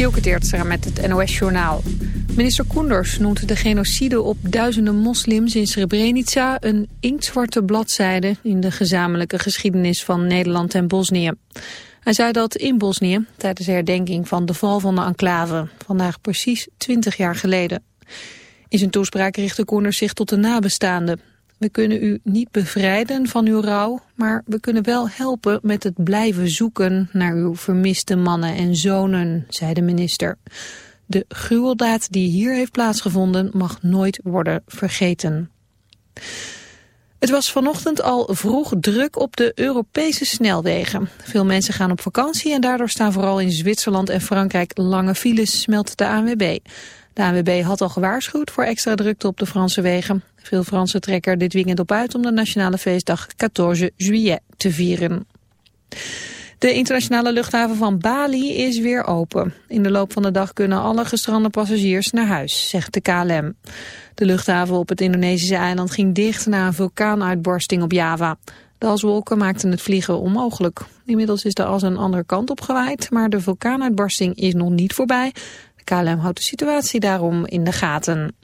Dielke Teertstra met het NOS-journaal. Minister Koenders noemt de genocide op duizenden moslims in Srebrenica... een inktzwarte bladzijde in de gezamenlijke geschiedenis van Nederland en Bosnië. Hij zei dat in Bosnië tijdens de herdenking van de val van de enclave... vandaag precies 20 jaar geleden. In zijn toespraak richtte Koenders zich tot de nabestaanden. We kunnen u niet bevrijden van uw rouw, maar we kunnen wel helpen met het blijven zoeken naar uw vermiste mannen en zonen, zei de minister. De gruweldaad die hier heeft plaatsgevonden mag nooit worden vergeten. Het was vanochtend al vroeg druk op de Europese snelwegen. Veel mensen gaan op vakantie en daardoor staan vooral in Zwitserland en Frankrijk lange files, meldt de ANWB. De ANWB had al gewaarschuwd voor extra drukte op de Franse wegen. Veel Fransen trekken er dit weekend op uit om de nationale feestdag 14 juillet te vieren. De internationale luchthaven van Bali is weer open. In de loop van de dag kunnen alle gestrande passagiers naar huis, zegt de KLM. De luchthaven op het Indonesische eiland ging dicht na een vulkaanuitbarsting op Java. De aswolken maakten het vliegen onmogelijk. Inmiddels is de as een andere kant op gewaaid, maar de vulkaanuitbarsting is nog niet voorbij. KLM houdt de situatie daarom in de gaten.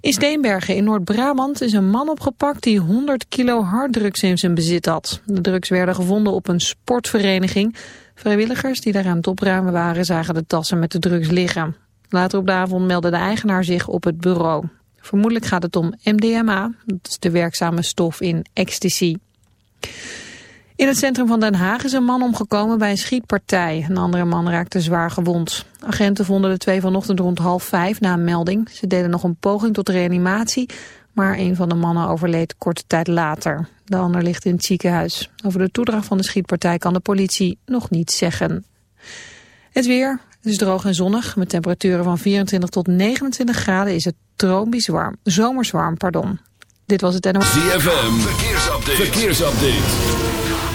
In Steenbergen in Noord-Brabant is een man opgepakt die 100 kilo harddrugs in zijn bezit had. De drugs werden gevonden op een sportvereniging. Vrijwilligers die daar aan het opruimen waren zagen de tassen met de drugs liggen. Later op de avond meldde de eigenaar zich op het bureau. Vermoedelijk gaat het om MDMA, dat is de werkzame stof in ecstasy. In het centrum van Den Haag is een man omgekomen bij een schietpartij. Een andere man raakte zwaar gewond. Agenten vonden de twee vanochtend rond half vijf na een melding. Ze deden nog een poging tot reanimatie, maar een van de mannen overleed korte tijd later. De ander ligt in het ziekenhuis. Over de toedracht van de schietpartij kan de politie nog niets zeggen. Het weer, het is droog en zonnig. Met temperaturen van 24 tot 29 graden is het tropisch warm. Zomers warm, pardon. Dit was het NOS. ZFM, verkeersupdate. verkeersupdate.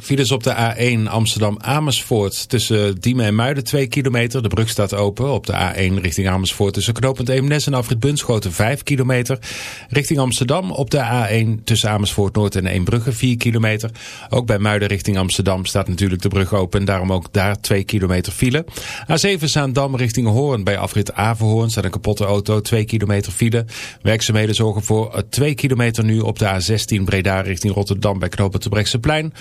Files op de A1 Amsterdam-Amersfoort tussen Diemen en Muiden 2 kilometer. De brug staat open. Op de A1 richting Amersfoort tussen knooppunt Eemnes en Afrit Bunschoten 5 kilometer. Richting Amsterdam op de A1 tussen Amersfoort Noord en Eembrugge 4 kilometer. Ook bij Muiden richting Amsterdam staat natuurlijk de brug open. En daarom ook daar 2 kilometer file. A7 Zaandam richting Hoorn bij Afrit Averhoorn staat een kapotte auto 2 kilometer file. Werkzaamheden zorgen voor 2 kilometer nu op de A16 Breda richting Rotterdam bij knooppunt plein.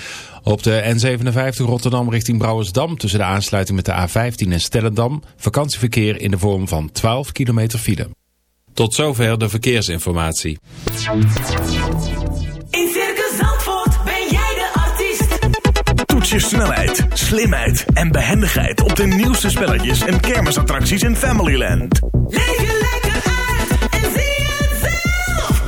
Op de N57 Rotterdam richting Brouwersdam tussen de aansluiting met de A15 en Stellendam. Vakantieverkeer in de vorm van 12 kilometer file. Tot zover de verkeersinformatie. In Circus Zandvoort ben jij de artiest. Toets je snelheid, slimheid en behendigheid op de nieuwste spelletjes en kermisattracties in Familyland. Leef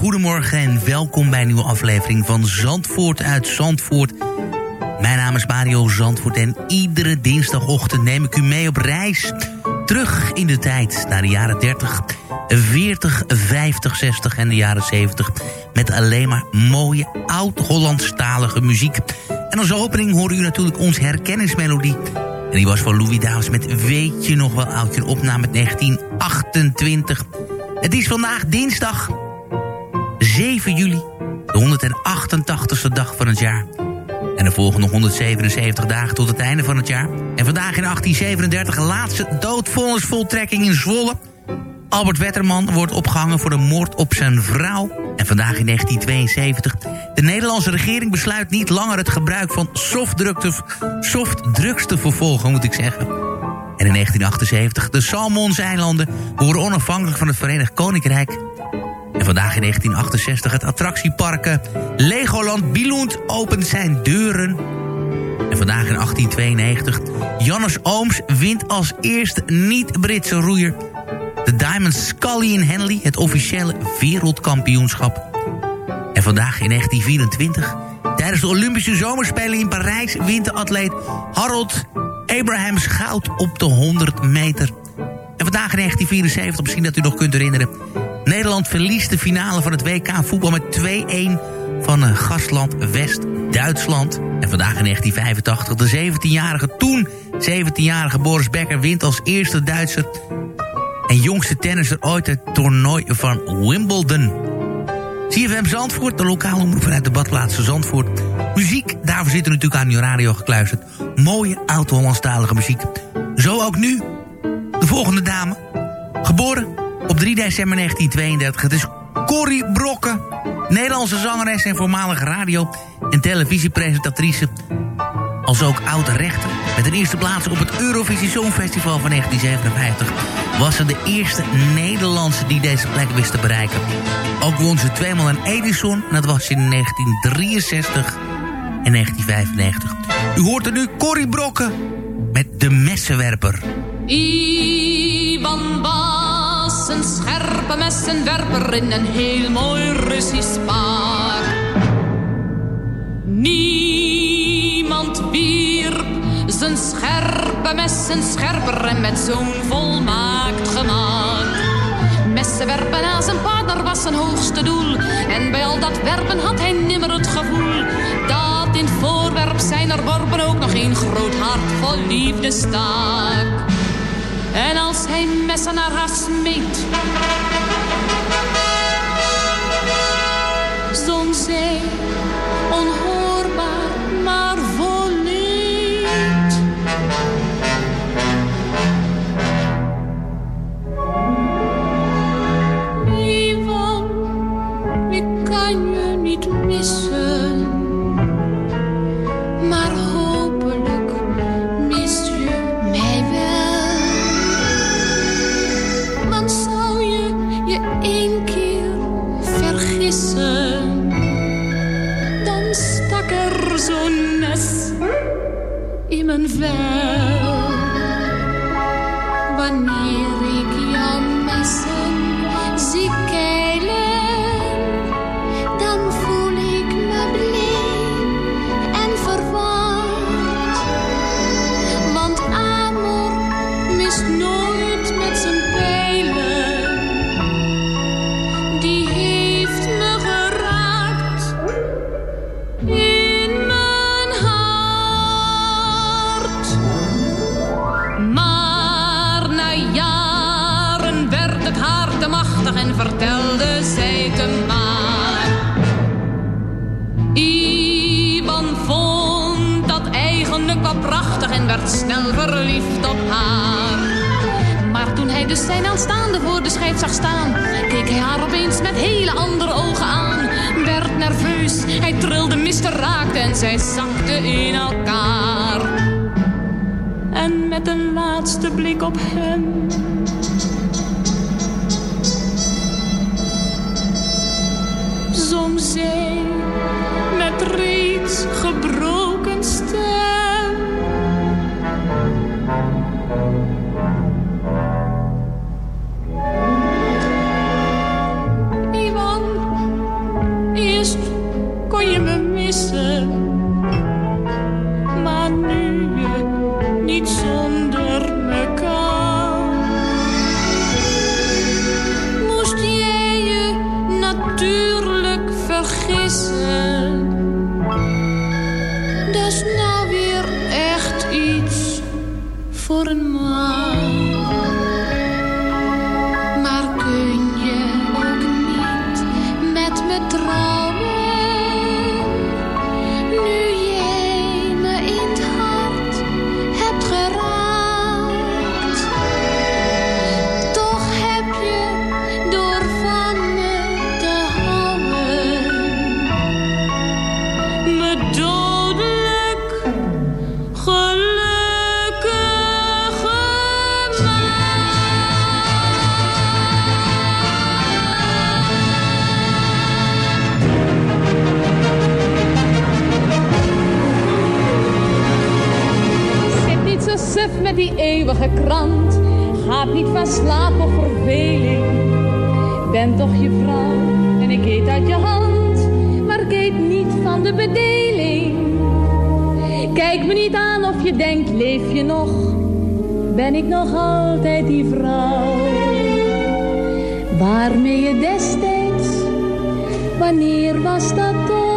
Goedemorgen en welkom bij een nieuwe aflevering van Zandvoort uit Zandvoort. Mijn naam is Mario Zandvoort en iedere dinsdagochtend neem ik u mee op reis. Terug in de tijd naar de jaren 30, 40, 50, 60 en de jaren 70. Met alleen maar mooie oud-Hollandstalige muziek. En als opening horen u natuurlijk onze herkenningsmelodie. En die was van Louis Davis met Weet je nog wel oudje, een opname uit 1928. Het is vandaag dinsdag 7 juli, de 188ste dag van het jaar. En er volgen nog 177 dagen tot het einde van het jaar. En vandaag in 1837 laatste doodvonnisvoltrekking in Zwolle. Albert Wetterman wordt opgehangen voor de moord op zijn vrouw. En vandaag in 1972. De Nederlandse regering besluit niet langer het gebruik van softdrugs softdrugs te vervolgen, moet ik zeggen. En in 1978, de Salmonseilanden worden onafhankelijk van het Verenigd Koninkrijk. En vandaag in 1968 het attractiepark Legoland Billund opent zijn deuren. En vandaag in 1892, Jannes Ooms wint als eerste niet-Britse roeier... de Diamond Scully in Henley, het officiële wereldkampioenschap. En vandaag in 1924, tijdens de Olympische Zomerspelen in Parijs... wint de atleet Harold Abrahams goud op de 100 meter. En vandaag in 1974, misschien dat u nog kunt herinneren... Nederland verliest de finale van het WK voetbal met 2-1 van uh, gastland West-Duitsland. En vandaag in 1985 de 17-jarige, toen 17-jarige Boris Becker wint als eerste Duitser... en jongste tennisser ooit het toernooi van Wimbledon. CFM Zandvoort, de lokale omroep vanuit de badplaats Zandvoort. Muziek, daarvoor zit er natuurlijk aan uw radio gekluisterd. Mooie oud-Hollandstalige muziek. Zo ook nu, de volgende dame. Geboren op 3 december 1932. Het is Corrie Brokken. Nederlandse zangeres en voormalige radio- en televisiepresentatrice. Als ook oude rechter. Met een eerste plaats op het Eurovisie Songfestival van 1957... was ze de eerste Nederlandse die deze plek wist te bereiken. Ook won ze tweemaal een Edison. En dat was in 1963 en 1995. U hoort er nu Corrie Brokken met De Messenwerper. Ivan een scherpe messenwerper in een heel mooi Russisch paar. Niemand wierp zijn scherpe messen scherper en met zo'n volmaakt gemak. Messen werpen aan zijn partner was zijn hoogste doel. En bij al dat werpen had hij nimmer het gevoel dat in het voorwerp zijn er worpen ook nog een groot hart vol liefde stak. En als hij messen naar haar smeet, werd snel verliefd op haar. Maar toen hij dus zijn aanstaande voor de schijf zag staan, keek hij haar opeens met hele andere ogen aan. Werd nerveus, hij trilde, miste, raakte en zij zakte in elkaar. En met een laatste blik op hem zong zij met reeds gebroken niet zo suf met die eeuwige krant. Gaat niet van slaap of verveling. Ben toch je vrouw en ik eet uit je hand. Maar ik eet niet van de bedeling. Kijk me niet aan of je denkt, leef je nog? Ben ik nog altijd die vrouw? Waarmee je destijds, wanneer was dat toch?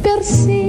Per se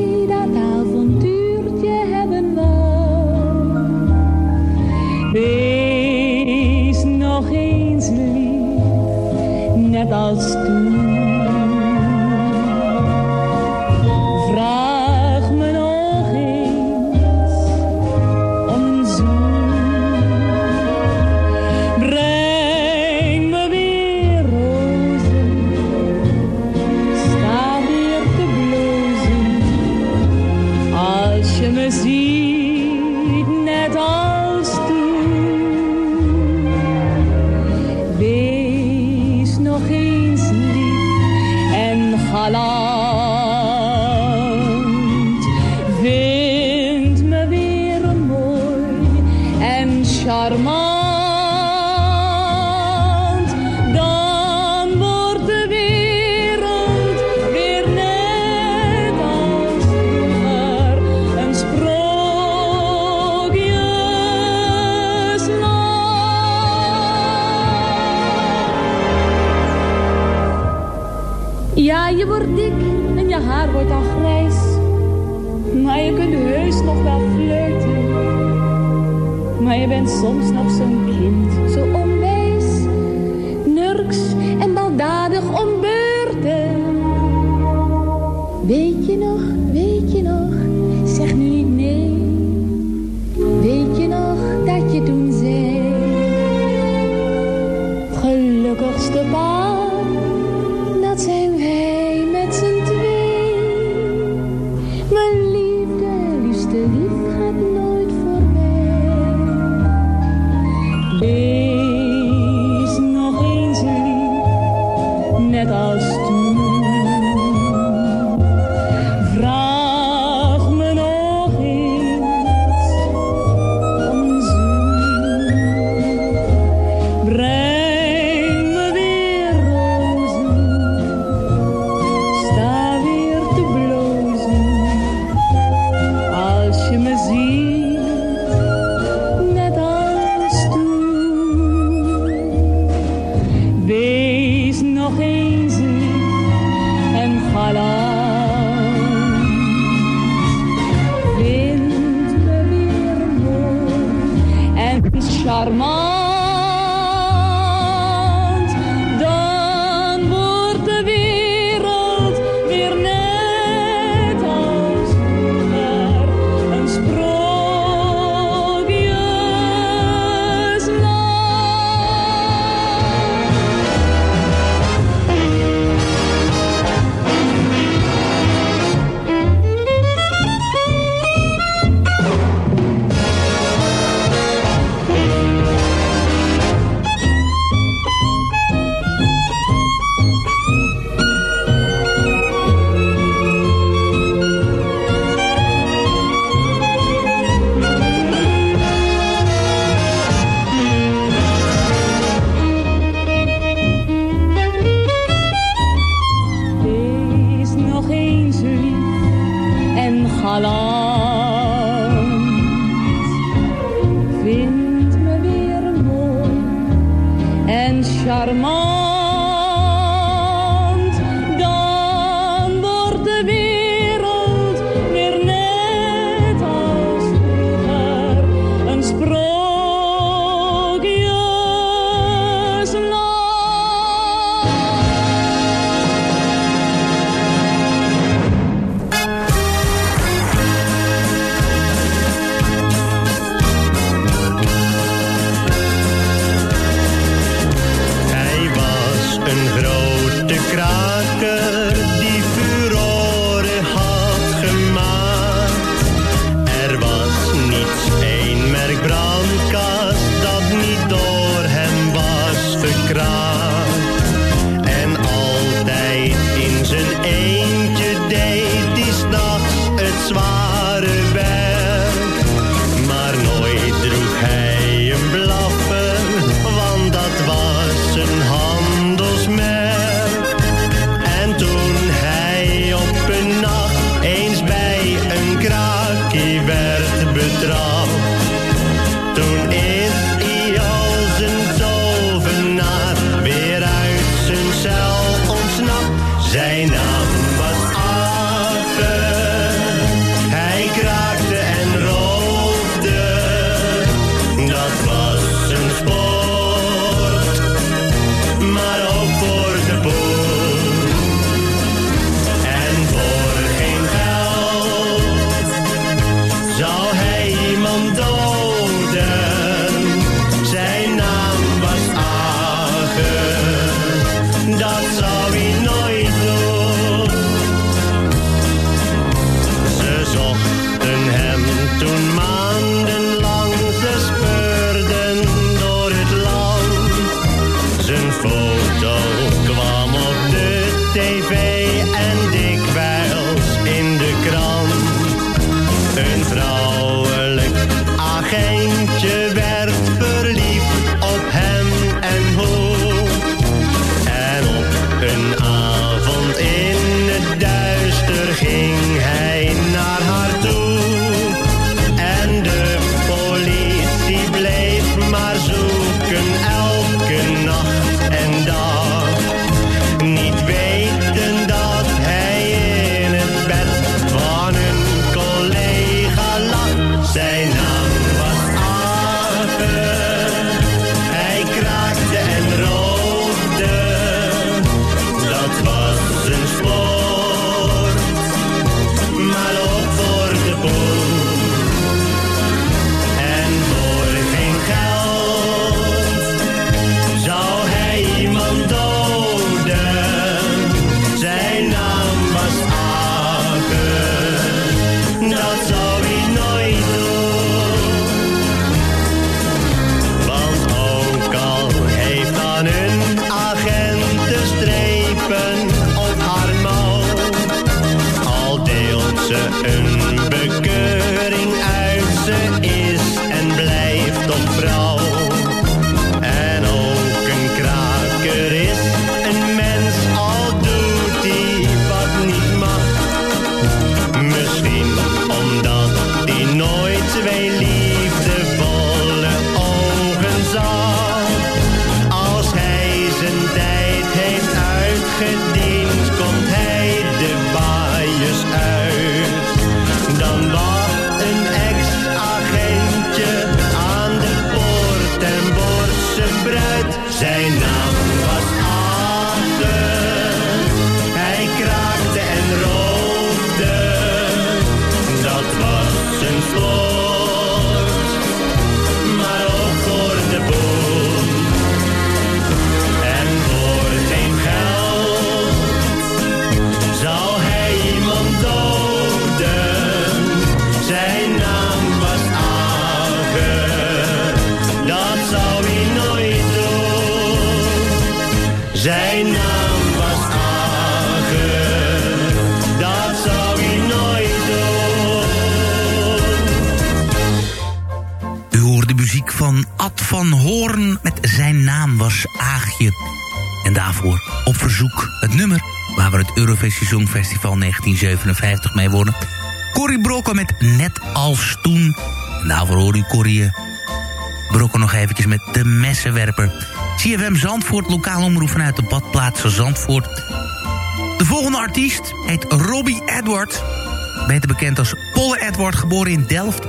Weet je nog 1957 mee wonnen. Corrie Brokken met Net als toen. En daarvoor hoor u Corrie eh, Brokken nog eventjes met de messenwerper. CFM Zandvoort, lokaal omroep vanuit de badplaats Zandvoort. De volgende artiest heet Robbie Edward. Beter bekend als Polle Edward, geboren in Delft.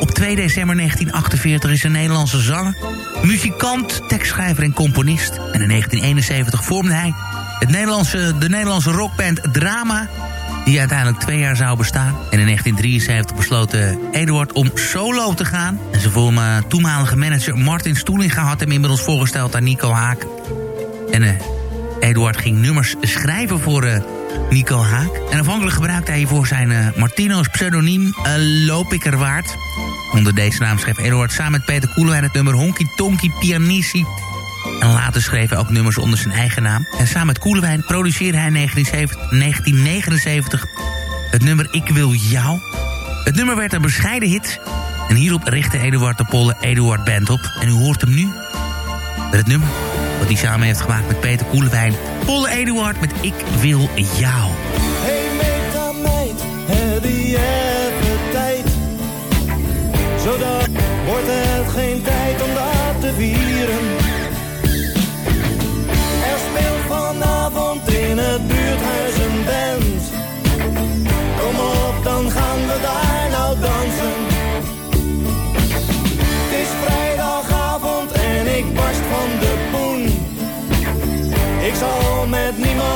Op 2 december 1948 is een Nederlandse zanger, muzikant, tekstschrijver en componist. En in 1971 vormde hij het Nederlandse, de Nederlandse rockband Drama... die uiteindelijk twee jaar zou bestaan. En in 1973 besloot Eduard om solo te gaan. En zijn toenmalige manager Martin Stoelinga had hem inmiddels voorgesteld aan Nico Haak. En eh, Eduard ging nummers schrijven voor eh, Nico Haak. En afhankelijk gebruikte hij voor zijn eh, Martino's pseudoniem eh, Loop ik er waard. Onder deze naam schreef Eduard samen met Peter Koelewijn het nummer Honky Tonky Pianissi. En later schreef hij ook nummers onder zijn eigen naam. En samen met Koelewijn produceerde hij in 1979 het nummer Ik Wil Jou. Het nummer werd een bescheiden hit. En hierop richtte Eduard de Polle Eduard Band op. En u hoort hem nu met het nummer wat hij samen heeft gemaakt met Peter Koelewijn. Polle Eduard met Ik Wil Jou. Hey meta meid, heb je tijd? ouder wordt het geen tijd om dat te vieren. Niemand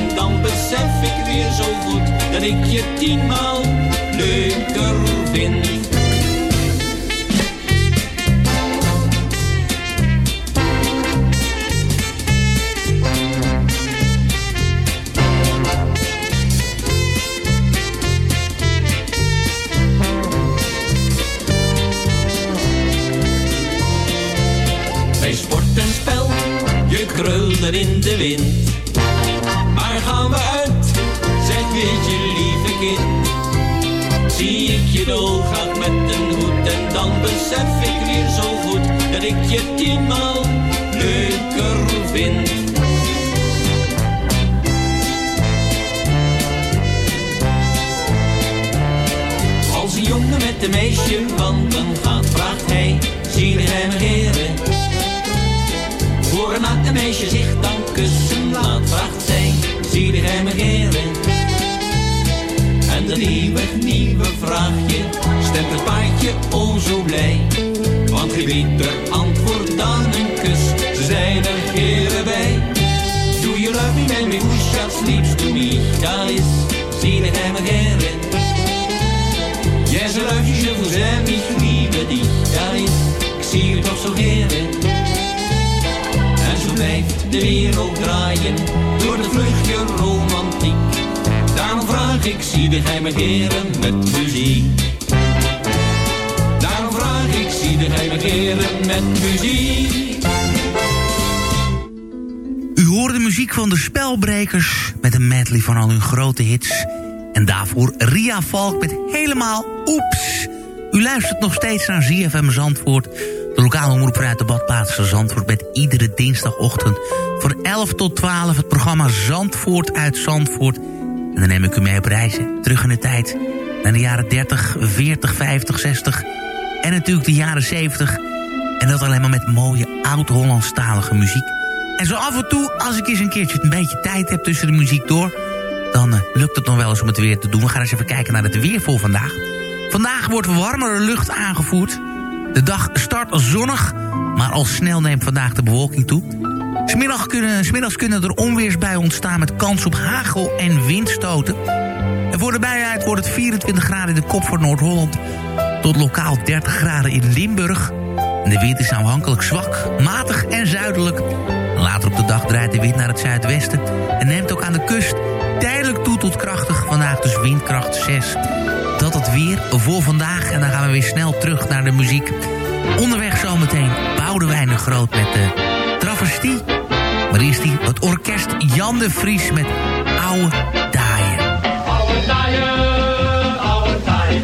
besef ik weer zo goed dat ik je tienmaal leuker vind. Bij sport en spel, je krulde in de wind. Maar gaan we uit, je dolgraag met een hoed en dan besef ik weer zo goed dat ik je tienmaal leuker vind. Als een jongen met een meisje wandelen gaat, vraagt hij, zie de hem heren. Voor een naakte meisje zich dan kussen laat, vraagt zij, zie de hem heren. En dat nieuwe, vraagje stemt het paardje je o zo blij. Want geen beter antwoord dan een kus, ze zijn er heren bij. Do you love me, who shall sleeps to me? Dat is, zie ik hem heren. Yes, I love you, je vous aime, ich liebe dich. Dat is, ik zie u toch zo heren. En zo blijft de wereld draaien, de geheime heren met muziek. Daarom vraag ik, zie de geheime heren met muziek. U hoorde de muziek van de Spelbrekers met een medley van al hun grote hits. En daarvoor Ria Valk met helemaal Oeps. U luistert nog steeds naar ZFM Zandvoort. De lokale omroep de badplaats van Zandvoort... met iedere dinsdagochtend van 11 tot 12 het programma Zandvoort uit Zandvoort. En dan neem ik u mee op reizen. Terug in de tijd naar de jaren 30, 40, 50, 60... en natuurlijk de jaren 70... En dat alleen maar met mooie oud-Hollandstalige muziek. En zo af en toe, als ik eens een keertje een beetje tijd heb tussen de muziek door... dan eh, lukt het nog wel eens om het weer te doen. We gaan eens even kijken naar het weer voor vandaag. Vandaag wordt warmere lucht aangevoerd. De dag start zonnig, maar al snel neemt vandaag de bewolking toe. Smiddag kunnen, smiddags kunnen er onweersbuien ontstaan met kans op hagel en windstoten. En voor de bijuit wordt het 24 graden in de kop voor Noord-Holland... tot lokaal 30 graden in Limburg... De wind is aanhankelijk zwak, matig en zuidelijk. Later op de dag draait de wind naar het zuidwesten... en neemt ook aan de kust tijdelijk toe tot krachtig. Vandaag dus windkracht 6. Dat het weer voor vandaag. En dan gaan we weer snel terug naar de muziek. Onderweg zometeen Boudewijn de Groot met de travestie. Maar eerst die, het orkest Jan de Vries met Oude Daaien. Oude taaien, oude taaien.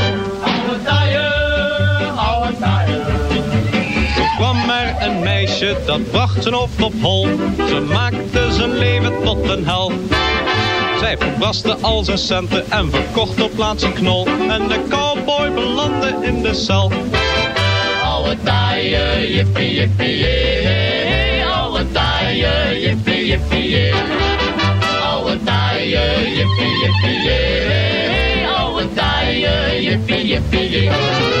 Dat bracht zijn hoofd op hol. Ze maakte zijn leven tot een hel. Zij verbraste al zijn centen en verkocht op plaats een knol. En de cowboy belandde in de cel. Oude taaien, jippie, jippie, jee. Oude taaien, jippie, jippie, jee. Oude taaien, jippie, jippie, jee. Oude taaien, jippie, jippie, jee.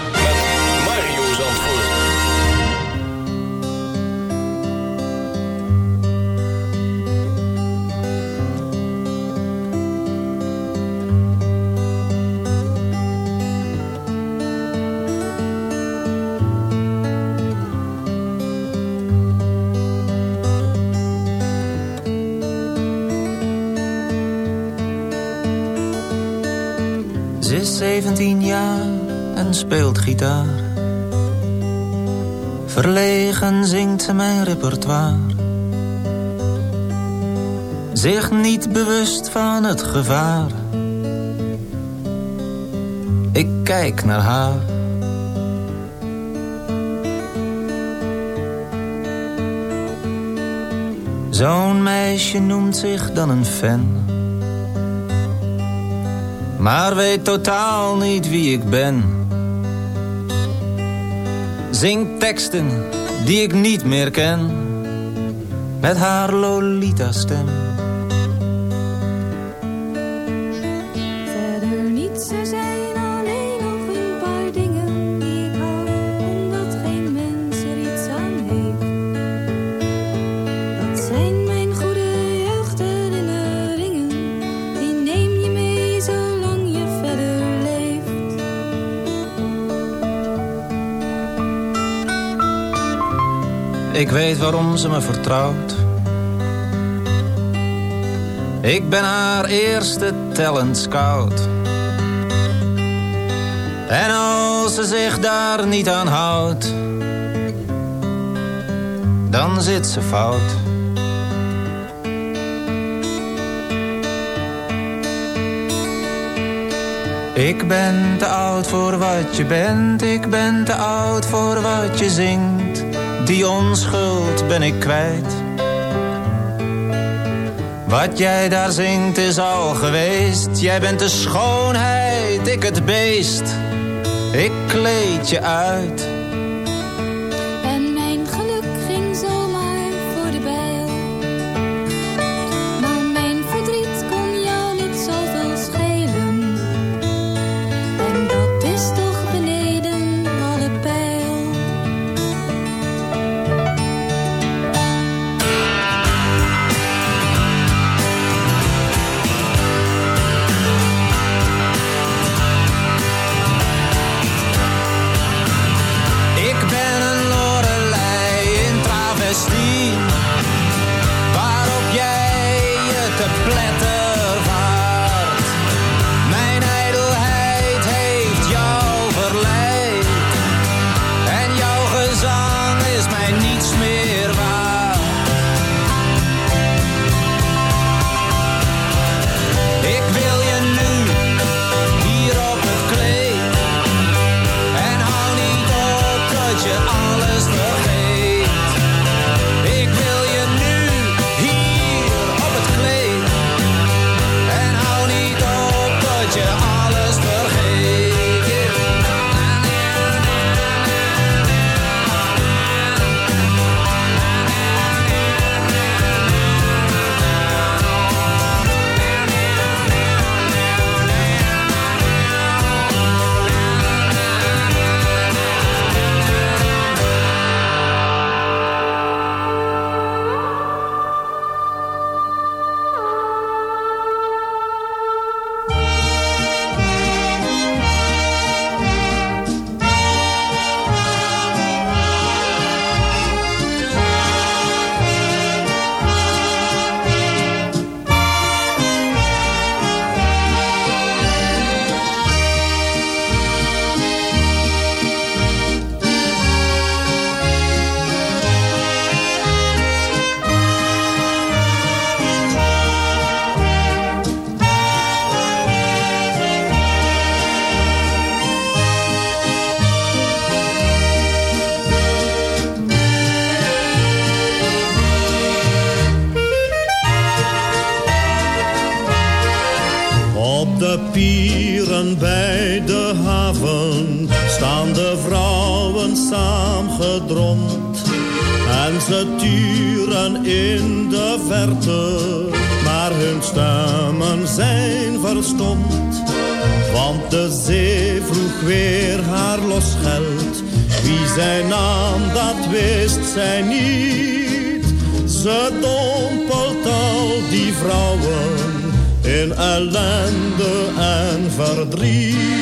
17 jaar en speelt gitaar. Verlegen zingt ze mijn repertoire. Zich niet bewust van het gevaar. Ik kijk naar haar. Zo'n meisje noemt zich dan een fan. Maar weet totaal niet wie ik ben. Zing teksten die ik niet meer ken. Met haar Lolita-stem. Weet waarom ze me vertrouwt. Ik ben haar eerste talent scout. En als ze zich daar niet aan houdt, dan zit ze fout. Ik ben te oud voor wat je bent, ik ben te oud voor wat je zingt. Die onschuld ben ik kwijt. Wat jij daar zingt is al geweest. Jij bent de schoonheid, ik het beest. Ik kleed je uit. Saamgedromd. En ze turen in de verte, maar hun stemmen zijn verstomd. Want de zee vroeg weer haar losgeld. Wie zij nam, dat wist zij niet. Ze dompelt al die vrouwen in ellende en verdriet.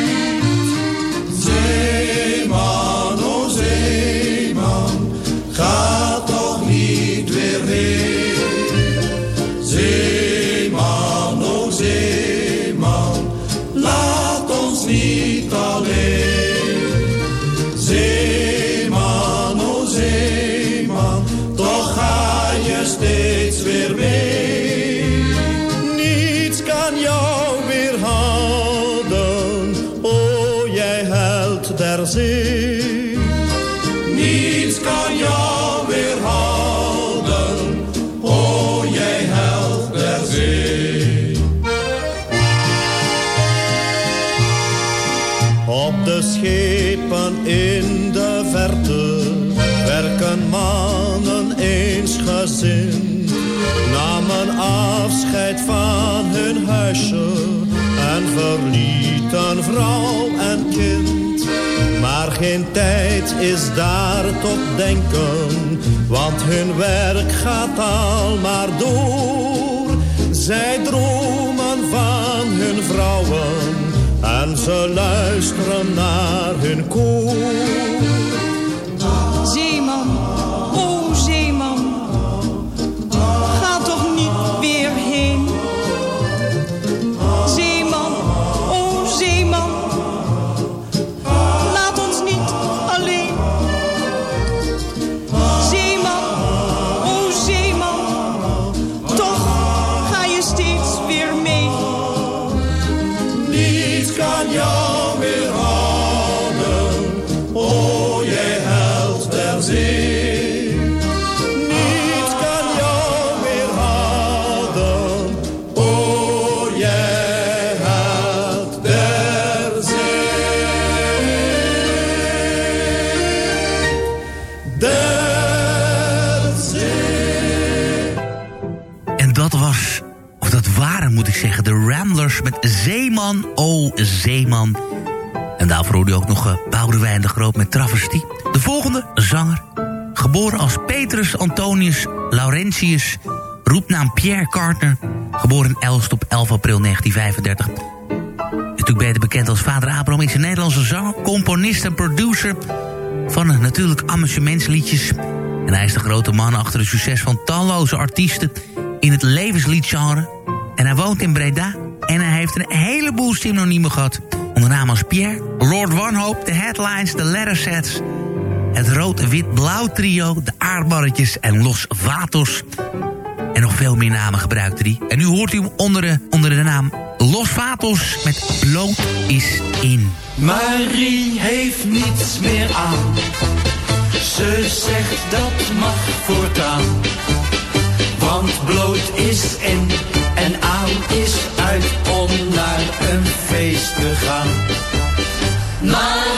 Huisje en verlieten vrouw en kind. Maar geen tijd is daar tot denken, want hun werk gaat al maar door. Zij dromen van hun vrouwen en ze luisteren naar hun koor. Zeeman. En daarvoor hoorde je ook nog uh, Boudewijn de Groot met Travestie. De volgende, zanger, geboren als Petrus Antonius Laurentius, roepnaam Pierre Carter, geboren in Elst op 11 april 1935. Natuurlijk beter bekend als vader Abraham is een Nederlandse zanger, componist en producer van uh, natuurlijk amusementsliedjes. En hij is de grote man achter het succes van talloze artiesten in het levensliedgenre. En hij woont in Breda en hij heeft een heleboel synoniemen gehad. Onder naam als Pierre, Lord Wanhope, de Headlines, de Lettersets... het Rood-Wit-Blauw trio, de Aardbarretjes en Los Vatos... En nog veel meer namen gebruikte hij. En nu hoort u onder de, onder de naam Los Vatos met Bloot is in. Marie heeft niets meer aan. Ze zegt dat mag voortaan. Want bloot is in en aan is uit om naar een feest te gaan. Marie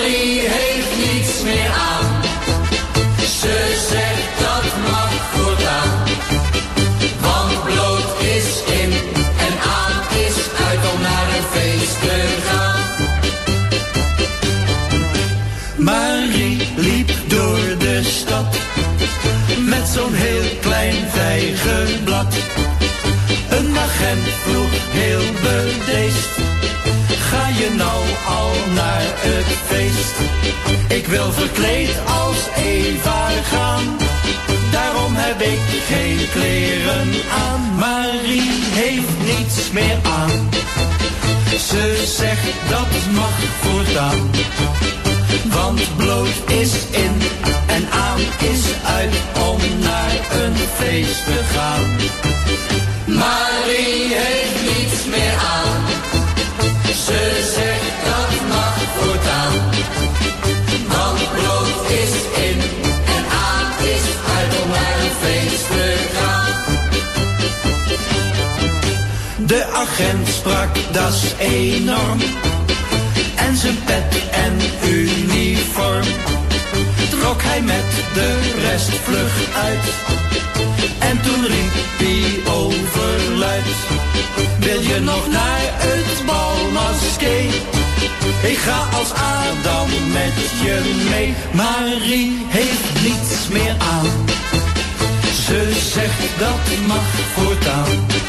wil verkleed als Eva gaan, daarom heb ik geen kleren aan. Marie heeft niets meer aan, ze zegt dat mag voortaan. Want bloot is in en aan is uit om naar een feest te gaan. Marie heeft niets meer aan. Ze zegt agent sprak, dat is enorm. En zijn pet en uniform. Trok hij met de rest vlug uit. En toen riep hij overluid. Wil je nog naar het balmaskee? Ik ga als Adam met je mee. Marie heeft niets meer aan. Ze zegt dat mag voortaan.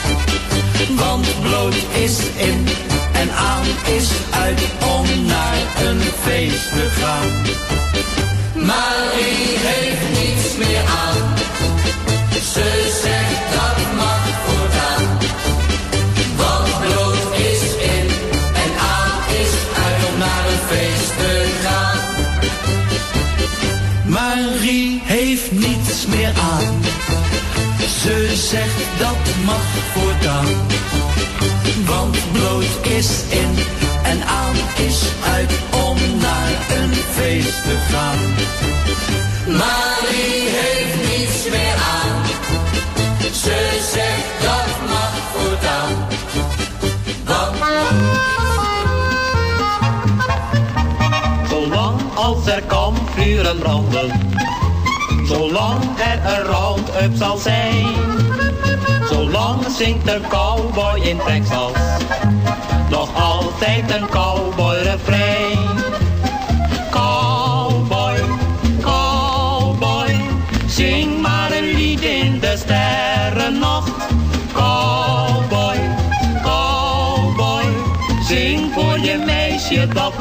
Want bloot is in en aan is uit om naar een feest te gaan. Marie heeft niets meer aan. Ze zegt dat mag voortaan. Want bloot is in en aan is uit om naar een feest te gaan. Marie heeft niets meer aan. Ze zegt dat mag voortaan. Is in en aan is uit om naar een feest te gaan. Marie heeft niets meer aan. Ze zegt dat mag voortaan. Zolang als er kampvuren branden, zolang er een round-up zal zijn, zolang zingt een cowboy in Texas, altijd een cowboy refrein. Cowboy, cowboy, zing maar een lied in de sterrennacht. Cowboy, cowboy, zing voor je meisje dat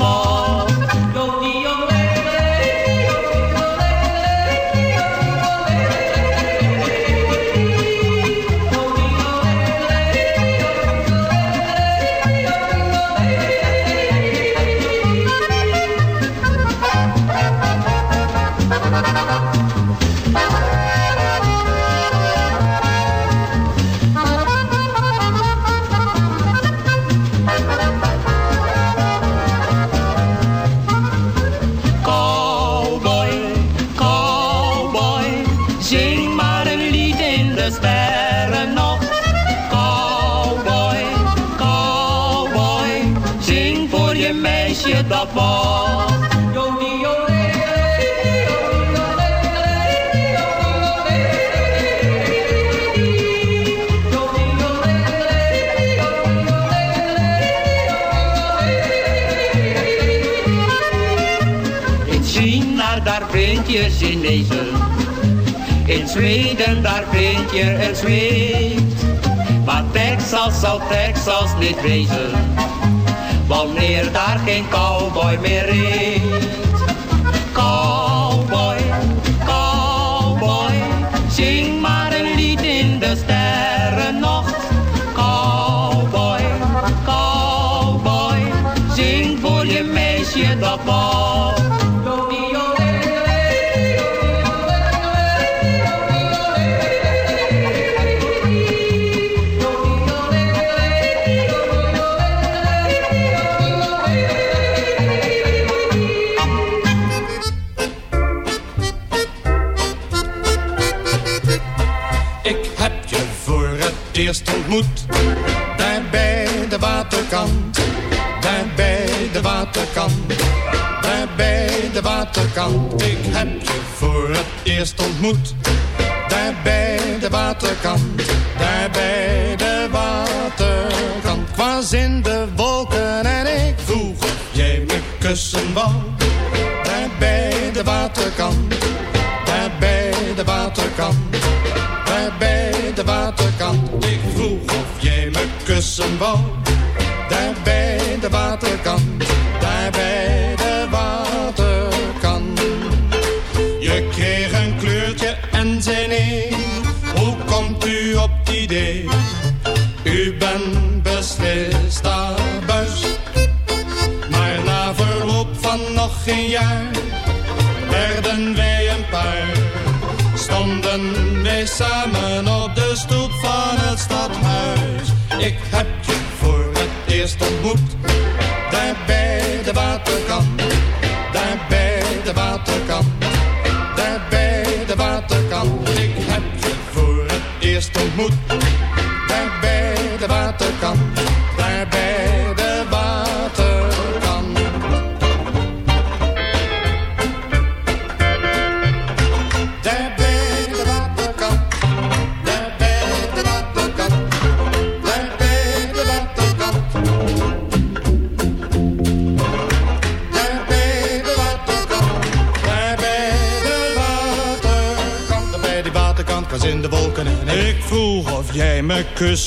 In China, daar vind je Chinezen. In Zweden, daar vind je het Zweed. Maar Texas zal Texas niet wezen. Wanneer daar geen cowboy meer reed. Daar bij de waterkant. Daar bij de waterkant. Daar bij de waterkant. Ik heb je voor het eerst ontmoet. Daar bij de waterkant. Daar bij de waterkant. Ik was in de wolken en ik vroeg of jij me kussen wou. Daar bij de waterkant. Samen op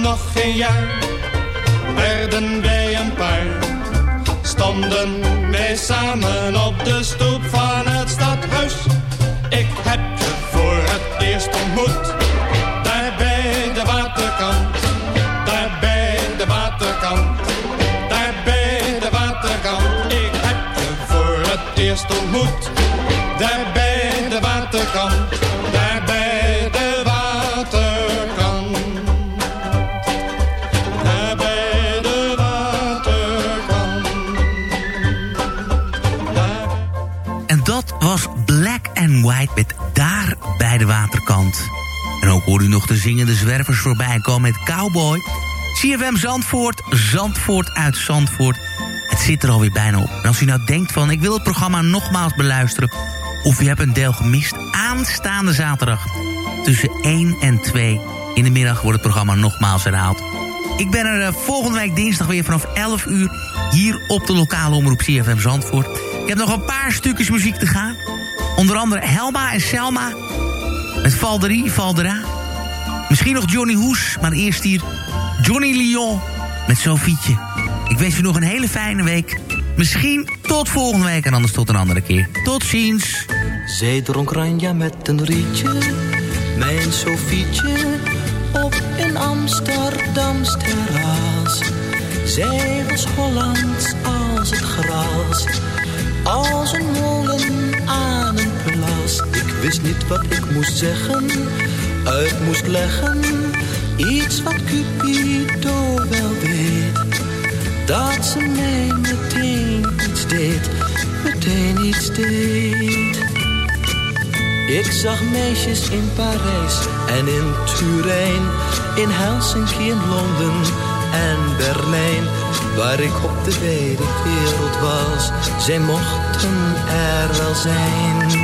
nog geen jaar werden wij een paar. Stonden wij samen op de stoep van het stadhuis. Ik heb je voor het eerst ontmoet. Daar bij de waterkant. Daar bij de waterkant. Daar bij de waterkant. Ik heb je voor het eerst ontmoet. White met Daar bij de waterkant. En ook hoor u nog de zingende zwervers voorbij komen met Cowboy. CFM Zandvoort, Zandvoort uit Zandvoort. Het zit er alweer bijna op. En als u nou denkt van, ik wil het programma nogmaals beluisteren... of u hebt een deel gemist, aanstaande zaterdag... tussen 1 en 2 in de middag wordt het programma nogmaals herhaald. Ik ben er eh, volgende week dinsdag weer vanaf 11 uur... hier op de lokale omroep CFM Zandvoort. Ik heb nog een paar stukjes muziek te gaan. Onder andere Helma en Selma... met Valderie, Valdera. Misschien nog Johnny Hoes, maar eerst hier Johnny Lyon met Sofietje. Ik wens u nog een hele fijne week. Misschien tot volgende week en anders tot een andere keer. Tot ziens. Zij dronk Ranja met een rietje, mijn Sofietje, op een Amsterdams terras. Zij was Hollands als het gras, als een molen aan een wist niet wat ik moest zeggen, uit moest leggen, iets wat Cupido wel weet. Dat ze mij meteen iets deed, meteen iets deed. Ik zag meisjes in Parijs en in Turijn, in Helsinki, in Londen en Berlijn. Waar ik op de wereld was, zij mochten er wel zijn.